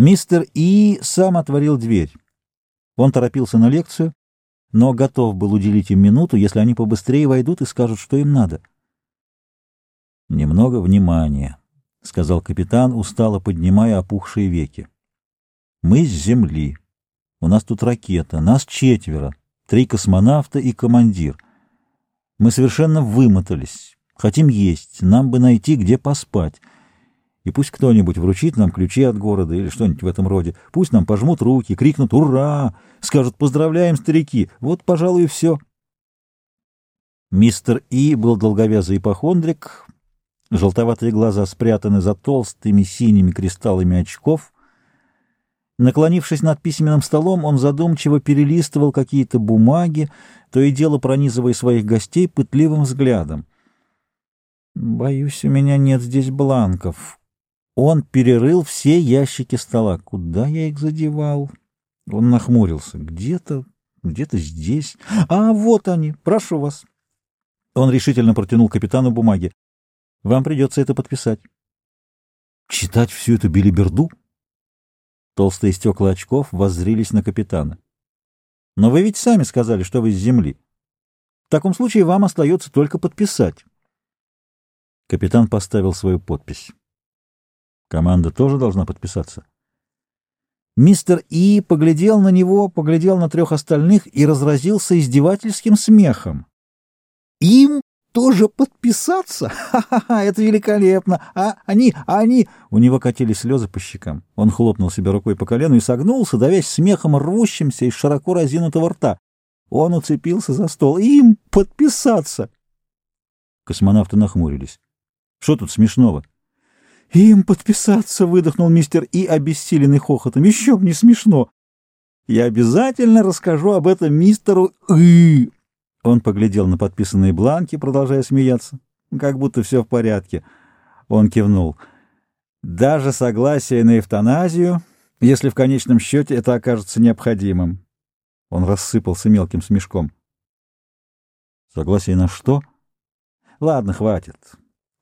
Мистер И сам отворил дверь. Он торопился на лекцию, но готов был уделить им минуту, если они побыстрее войдут и скажут, что им надо. «Немного внимания», — сказал капитан, устало поднимая опухшие веки. «Мы с Земли. У нас тут ракета, нас четверо, три космонавта и командир. Мы совершенно вымотались, хотим есть, нам бы найти, где поспать» и пусть кто-нибудь вручит нам ключи от города или что-нибудь в этом роде. Пусть нам пожмут руки, крикнут «Ура!», скажут «Поздравляем, старики!». Вот, пожалуй, и все. Мистер И был долговязый ипохондрик, желтоватые глаза спрятаны за толстыми синими кристаллами очков. Наклонившись над письменным столом, он задумчиво перелистывал какие-то бумаги, то и дело пронизывая своих гостей пытливым взглядом. «Боюсь, у меня нет здесь бланков», он перерыл все ящики стола. Куда я их задевал? Он нахмурился. Где-то, где-то здесь. А, вот они. Прошу вас. Он решительно протянул капитану бумаги. Вам придется это подписать. Читать всю эту билиберду? Толстые стекла очков воззрились на капитана. Но вы ведь сами сказали, что вы с земли. В таком случае вам остается только подписать. Капитан поставил свою подпись. Команда тоже должна подписаться. Мистер И поглядел на него, поглядел на трех остальных и разразился издевательским смехом. «Им тоже подписаться? Ха-ха-ха, это великолепно! А они, а они...» У него катились слезы по щекам. Он хлопнул себя рукой по колену и согнулся, давясь смехом рвущимся из широко разинутого рта. Он уцепился за стол. «Им подписаться!» Космонавты нахмурились. «Что тут смешного?» «Им подписаться!» — выдохнул мистер И, обессиленный хохотом. «Еще мне смешно!» «Я обязательно расскажу об этом мистеру И!» Он поглядел на подписанные бланки, продолжая смеяться. Как будто все в порядке. Он кивнул. «Даже согласие на эвтаназию, если в конечном счете это окажется необходимым». Он рассыпался мелким смешком. «Согласие на что?» «Ладно, хватит.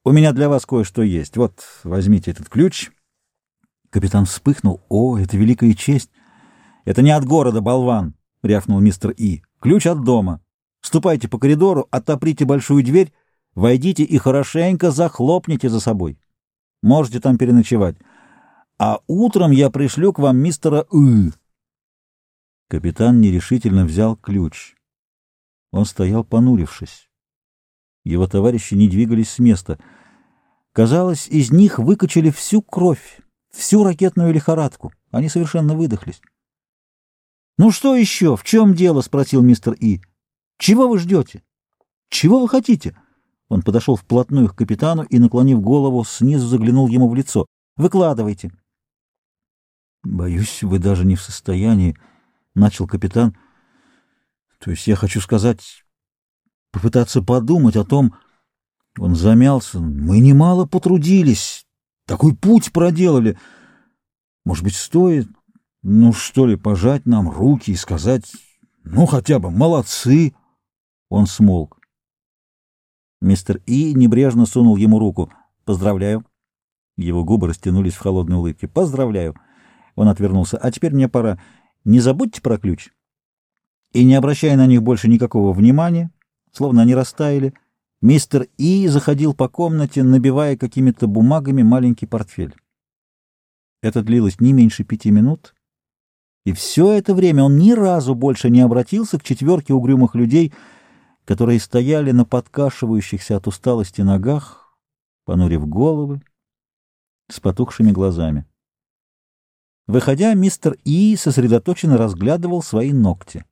У меня для вас кое-что есть. Вот, возьмите этот ключ. Капитан вспыхнул. О, это великая честь. Это не от города, болван, рявкнул мистер И. Ключ от дома. Ступайте по коридору, отоприте большую дверь, войдите и хорошенько захлопните за собой. Можете там переночевать. А утром я пришлю к вам мистера И. Капитан нерешительно взял ключ. Он стоял понурившись. Его товарищи не двигались с места — Казалось, из них выкачали всю кровь, всю ракетную лихорадку. Они совершенно выдохлись. «Ну что еще? В чем дело?» — спросил мистер И. «Чего вы ждете? Чего вы хотите?» Он подошел вплотную к капитану и, наклонив голову, снизу заглянул ему в лицо. «Выкладывайте». «Боюсь, вы даже не в состоянии», — начал капитан. «То есть я хочу сказать, попытаться подумать о том, он замялся. Мы немало потрудились. Такой путь проделали. Может быть, стоит, ну что ли, пожать нам руки и сказать, ну хотя бы молодцы. Он смолк. Мистер И небрежно сунул ему руку. Поздравляю. Его губы растянулись в холодной улыбке. Поздравляю. Он отвернулся. А теперь мне пора. Не забудьте про ключ. И не обращая на них больше никакого внимания, словно они растаяли, Мистер И заходил по комнате, набивая какими-то бумагами маленький портфель. Это длилось не меньше пяти минут, и все это время он ни разу больше не обратился к четверке угрюмых людей, которые стояли на подкашивающихся от усталости ногах, понурив головы, с потухшими глазами. Выходя, мистер И сосредоточенно разглядывал свои ногти.